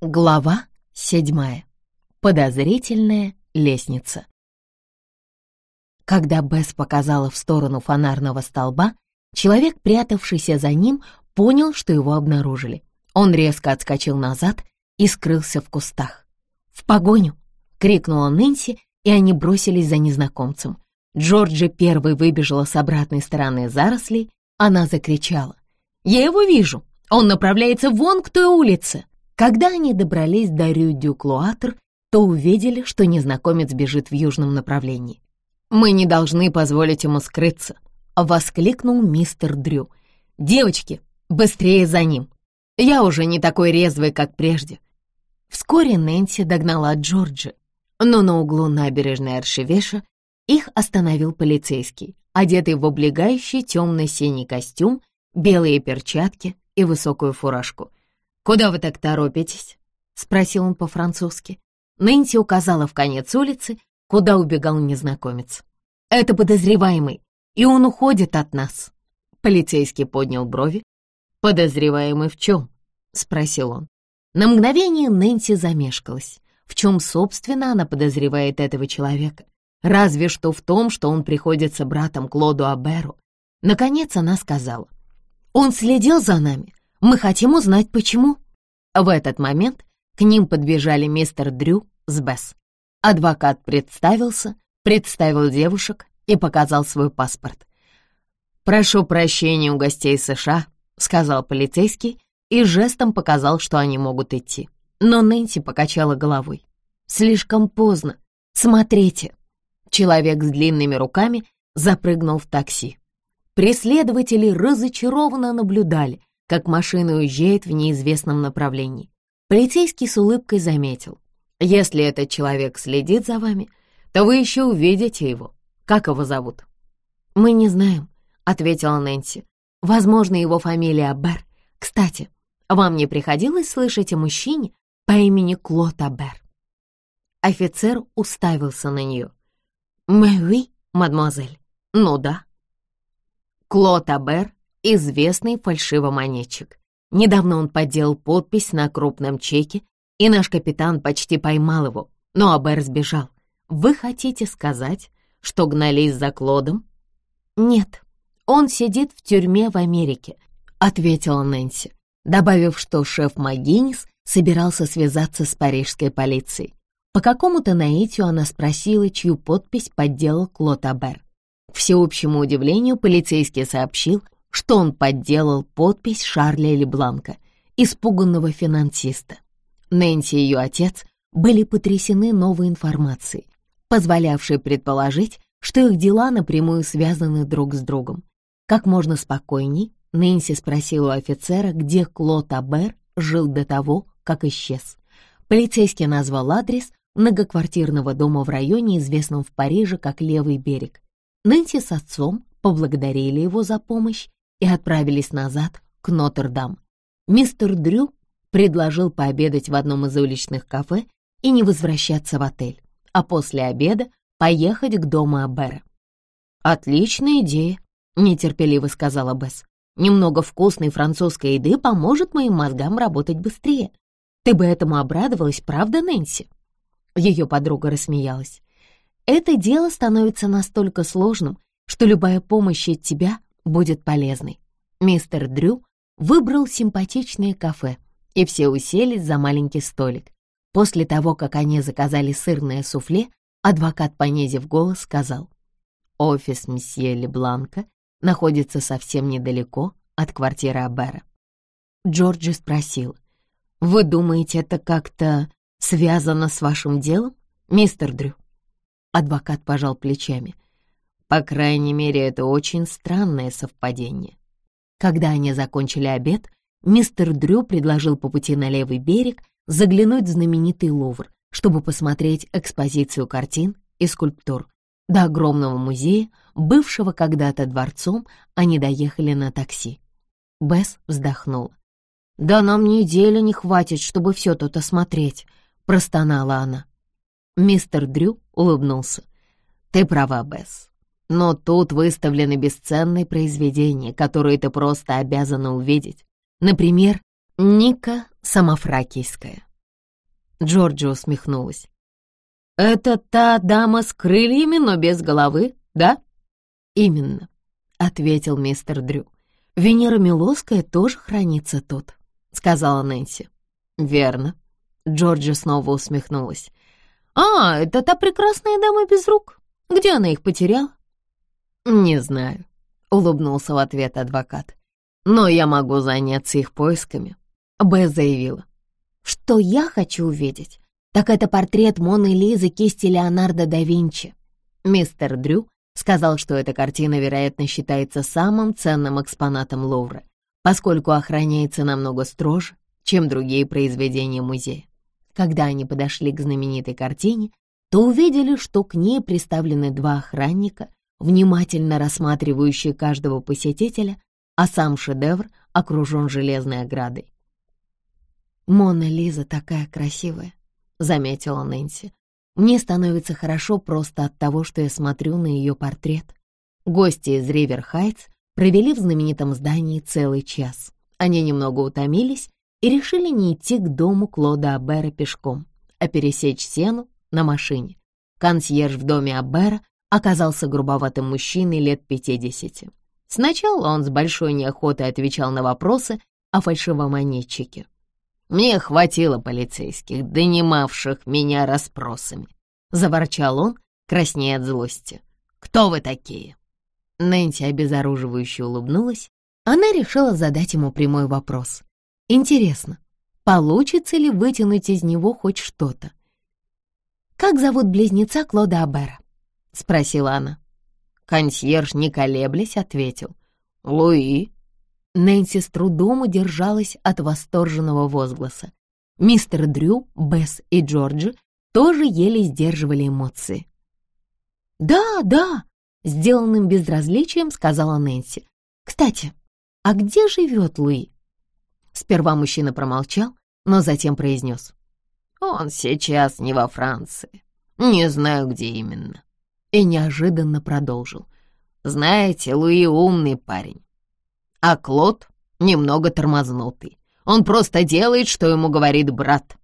Глава седьмая. Подозрительная лестница. Когда Бесс показала в сторону фонарного столба, человек, прятавшийся за ним, понял, что его обнаружили. Он резко отскочил назад и скрылся в кустах. «В погоню!» — крикнула Нэнси, и они бросились за незнакомцем. Джорджи первой выбежала с обратной стороны зарослей. Она закричала. «Я его вижу! Он направляется вон к той улице!» Когда они добрались до Рю-Дю-Клуатр, то увидели, что незнакомец бежит в южном направлении. «Мы не должны позволить ему скрыться», — воскликнул мистер Дрю. «Девочки, быстрее за ним! Я уже не такой резвый, как прежде». Вскоре Нэнси догнала Джорджи, но на углу набережной Аршевеша их остановил полицейский, одетый в облегающий темно-синий костюм, белые перчатки и высокую фуражку. «Куда вы так торопитесь?» — спросил он по-французски. Нэнси указала в конец улицы, куда убегал незнакомец. «Это подозреваемый, и он уходит от нас». Полицейский поднял брови. «Подозреваемый в чем?» — спросил он. На мгновение Нэнси замешкалась. В чем, собственно, она подозревает этого человека? Разве что в том, что он приходится братом Клоду Аберу. Наконец она сказала. «Он следил за нами. Мы хотим узнать, почему». В этот момент к ним подбежали мистер Дрю с Бесс. Адвокат представился, представил девушек и показал свой паспорт. «Прошу прощения у гостей США», — сказал полицейский и жестом показал, что они могут идти. Но Нэнси покачала головой. «Слишком поздно. Смотрите». Человек с длинными руками запрыгнул в такси. Преследователи разочарованно наблюдали, как машина уезжает в неизвестном направлении. Полицейский с улыбкой заметил. «Если этот человек следит за вами, то вы еще увидите его. Как его зовут?» «Мы не знаем», — ответила Нэнси. «Возможно, его фамилия Абер. Кстати, вам не приходилось слышать о мужчине по имени Клод Абер?» Офицер уставился на нее. «Мэви, мадемуазель?» «Ну да». Клод Абер — известный фальшивомонетчик. Недавно он подделал подпись на крупном чеке, и наш капитан почти поймал его, но Абер сбежал. Вы хотите сказать, что гнались за Клодом? Нет, он сидит в тюрьме в Америке, ответила Нэнси, добавив, что шеф Магинис собирался связаться с парижской полицией. По какому-то наитию она спросила, чью подпись подделал Клод Абер. К всеобщему удивлению полицейский сообщил, что он подделал подпись Шарля Лебланка, испуганного финансиста. Нэнси и ее отец были потрясены новой информацией, позволявшей предположить, что их дела напрямую связаны друг с другом. Как можно спокойней Нэнси спросила у офицера, где Клод Абер жил до того, как исчез. Полицейский назвал адрес, многоквартирного дома в районе, известном в Париже как Левый берег. Нэнси с отцом поблагодарили его за помощь и отправились назад к Нотр-Дам. Мистер Дрю предложил пообедать в одном из уличных кафе и не возвращаться в отель, а после обеда поехать к дому Абера. «Отличная идея», — нетерпеливо сказала Бесс. «Немного вкусной французской еды поможет моим мозгам работать быстрее. Ты бы этому обрадовалась, правда, Нэнси?» Ее подруга рассмеялась. «Это дело становится настолько сложным, что любая помощь от тебя будет полезной». Мистер Дрю выбрал симпатичное кафе, и все уселись за маленький столик. После того, как они заказали сырное суфле, адвокат, понизив голос, сказал, «Офис месье Лебланка находится совсем недалеко от квартиры Абера». Джорджи спросил, «Вы думаете, это как-то связано с вашим делом, мистер Дрю?» Адвокат пожал плечами. По крайней мере, это очень странное совпадение. Когда они закончили обед, мистер Дрю предложил по пути на левый берег заглянуть в знаменитый Лувр, чтобы посмотреть экспозицию картин и скульптур. До огромного музея, бывшего когда-то дворцом, они доехали на такси. Бесс вздохнула. «Да нам недели не хватит, чтобы все тут осмотреть», — простонала она. Мистер Дрю улыбнулся. «Ты права, Бесс. Но тут выставлены бесценные произведения, которые ты просто обязана увидеть. Например, Ника Самофракийская. Джорджи усмехнулась. «Это та дама с крыльями, но без головы, да?» «Именно», — ответил мистер Дрю. «Венера Милоская тоже хранится тут», — сказала Нэнси. «Верно». Джорджи снова усмехнулась. «А, это та прекрасная дама без рук. Где она их потеряла?» «Не знаю», — улыбнулся в ответ адвокат. «Но я могу заняться их поисками», — Б заявила. «Что я хочу увидеть, так это портрет Моны Лизы кисти Леонардо да Винчи». Мистер Дрю сказал, что эта картина, вероятно, считается самым ценным экспонатом Лувра, поскольку охраняется намного строже, чем другие произведения музея. Когда они подошли к знаменитой картине, то увидели, что к ней приставлены два охранника, внимательно рассматривающие каждого посетителя, а сам шедевр окружен железной оградой. «Мона Лиза такая красивая», — заметила Нэнси. «Мне становится хорошо просто от того, что я смотрю на ее портрет». Гости из Ривер-Хайтс провели в знаменитом здании целый час. Они немного утомились и решили не идти к дому Клода Абера пешком, а пересечь сену на машине. Консьерж в доме Абера оказался грубоватым мужчиной лет пятидесяти. Сначала он с большой неохотой отвечал на вопросы о фальшивомонетчике. «Мне хватило полицейских, донимавших меня расспросами», — заворчал он, краснея от злости. «Кто вы такие?» Нэнси обезоруживающе улыбнулась. Она решила задать ему прямой вопрос. Интересно, получится ли вытянуть из него хоть что-то? «Как зовут близнеца Клода Абера?» — спросила она. Консьерж, не колеблясь, ответил. «Луи». Нэнси с трудом удержалась от восторженного возгласа. Мистер Дрю, Бесс и Джорджи тоже еле сдерживали эмоции. «Да, да», — сделанным безразличием сказала Нэнси. «Кстати, а где живет Луи?» Сперва мужчина промолчал, но затем произнес. «Он сейчас не во Франции. Не знаю, где именно». И неожиданно продолжил. «Знаете, Луи умный парень, а Клод немного тормознутый. Он просто делает, что ему говорит брат».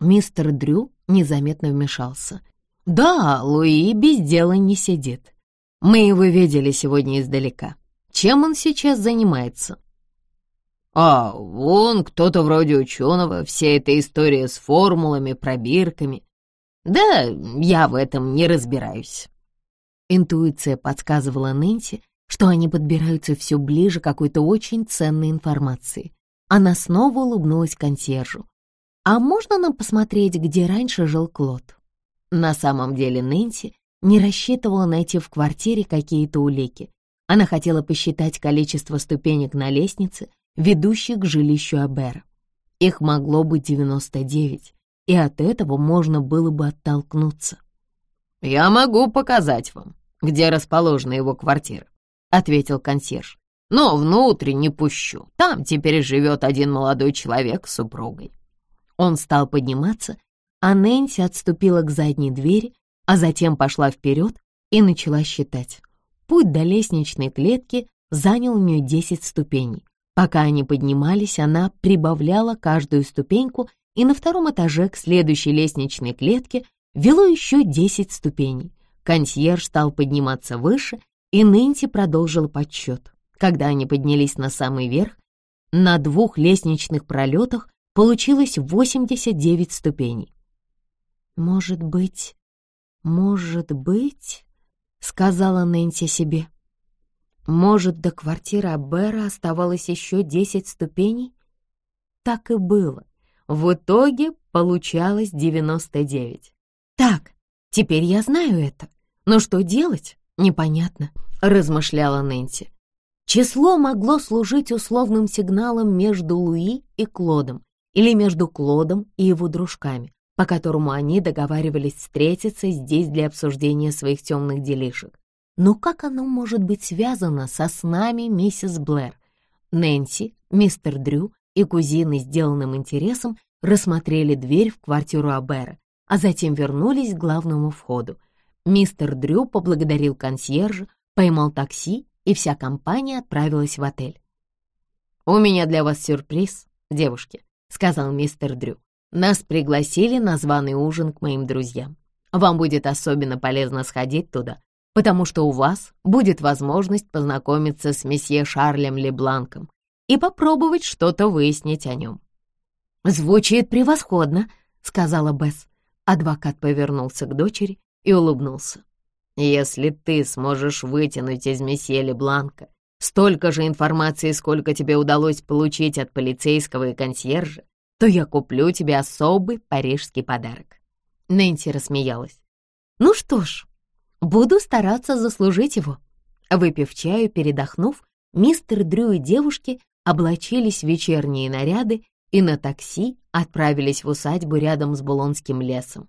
Мистер Дрю незаметно вмешался. «Да, Луи без дела не сидит. Мы его видели сегодня издалека. Чем он сейчас занимается?» А, вон кто-то вроде ученого, вся эта история с формулами, пробирками. Да, я в этом не разбираюсь. Интуиция подсказывала Нэнси, что они подбираются все ближе к какой-то очень ценной информации. Она снова улыбнулась консьержу. «А можно нам посмотреть, где раньше жил Клод?» На самом деле Нэнси не рассчитывала найти в квартире какие-то улики. Она хотела посчитать количество ступенек на лестнице, ведущих к жилищу Абера. Их могло быть 99, и от этого можно было бы оттолкнуться. «Я могу показать вам, где расположена его квартира», — ответил консьерж. «Но внутрь не пущу. Там теперь живет один молодой человек с супругой». Он стал подниматься, а Нэнси отступила к задней двери, а затем пошла вперед и начала считать. Путь до лестничной клетки занял у нее 10 ступеней. Пока они поднимались, она прибавляла каждую ступеньку, и на втором этаже к следующей лестничной клетке вело еще десять ступеней. Консьерж стал подниматься выше, и Нэнси продолжила подсчет. Когда они поднялись на самый верх, на двух лестничных пролетах получилось 89 ступеней. «Может быть, может быть», — сказала Нэнси себе, может, до квартиры Абера оставалось еще десять ступеней? Так и было. В итоге получалось девяносто девять. Так, теперь я знаю это. Но что делать? Непонятно, размышляла Нэнси. Число могло служить условным сигналом между Луи и Клодом или между Клодом и его дружками, по которому они договаривались встретиться здесь для обсуждения своих темных делишек. Но как оно может быть связано со снами миссис Блэр? Нэнси, мистер Дрю и кузины, сделанным интересом, рассмотрели дверь в квартиру Абера, а затем вернулись к главному входу. Мистер Дрю поблагодарил консьержа, поймал такси, и вся компания отправилась в отель. «У меня для вас сюрприз, девушки», — сказал мистер Дрю. Нас пригласили на званый ужин к моим друзьям. Вам будет особенно полезно сходить туда, потому что у вас будет возможность познакомиться с месье Шарлем Лебланком и попробовать что-то выяснить о нем». «Звучит превосходно», — сказала Бесс. Адвокат повернулся к дочери и улыбнулся. «Если ты сможешь вытянуть из месье Лебланка столько же информации, сколько тебе удалось получить от полицейского и консьержа, то я куплю тебе особый парижский подарок». Нэнси рассмеялась. «Ну что ж, буду стараться заслужить его». Выпив чаю, передохнув, мистер Дрю и девушки облачились в вечерние наряды и на такси отправились в усадьбу рядом с Булонским лесом.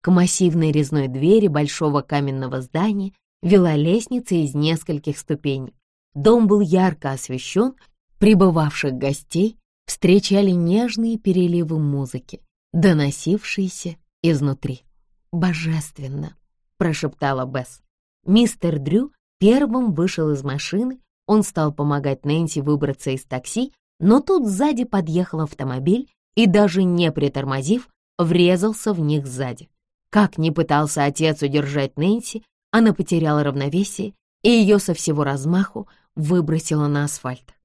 К массивной резной двери большого каменного здания вела лестница из нескольких ступеней. Дом был ярко освещен, прибывавших гостей встречали нежные переливы музыки, доносившиеся изнутри. «Божественно!» — прошептала Бесс. Мистер Дрю первым вышел из машины, он стал помогать Нэнси выбраться из такси, но тут сзади подъехал автомобиль и, даже не притормозив, врезался в них сзади. Как ни пытался отец удержать Нэнси, она потеряла равновесие, и ее со всего размаху выбросила на асфальт.